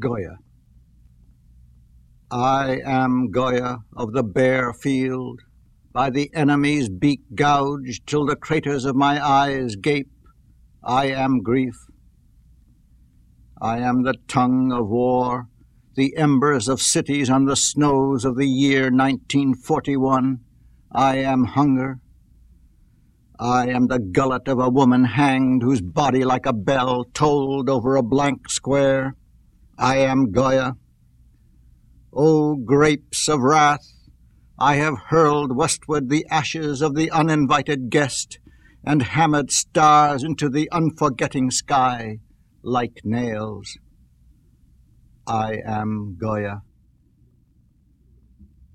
Goya. I am Goya of the bare field, by the enemy's beak gouged till the craters of my eyes gape. I am grief. I am the tongue of war, the embers of cities on the snows of the year 1941. I am hunger. I am the gullet of a woman hanged, whose body like a bell tolled over a blank square. I am Goya. O grapes of wrath, I have hurled westward the ashes of the uninvited guest, and hammered stars into the unforgetting sky like nails. I am Goya.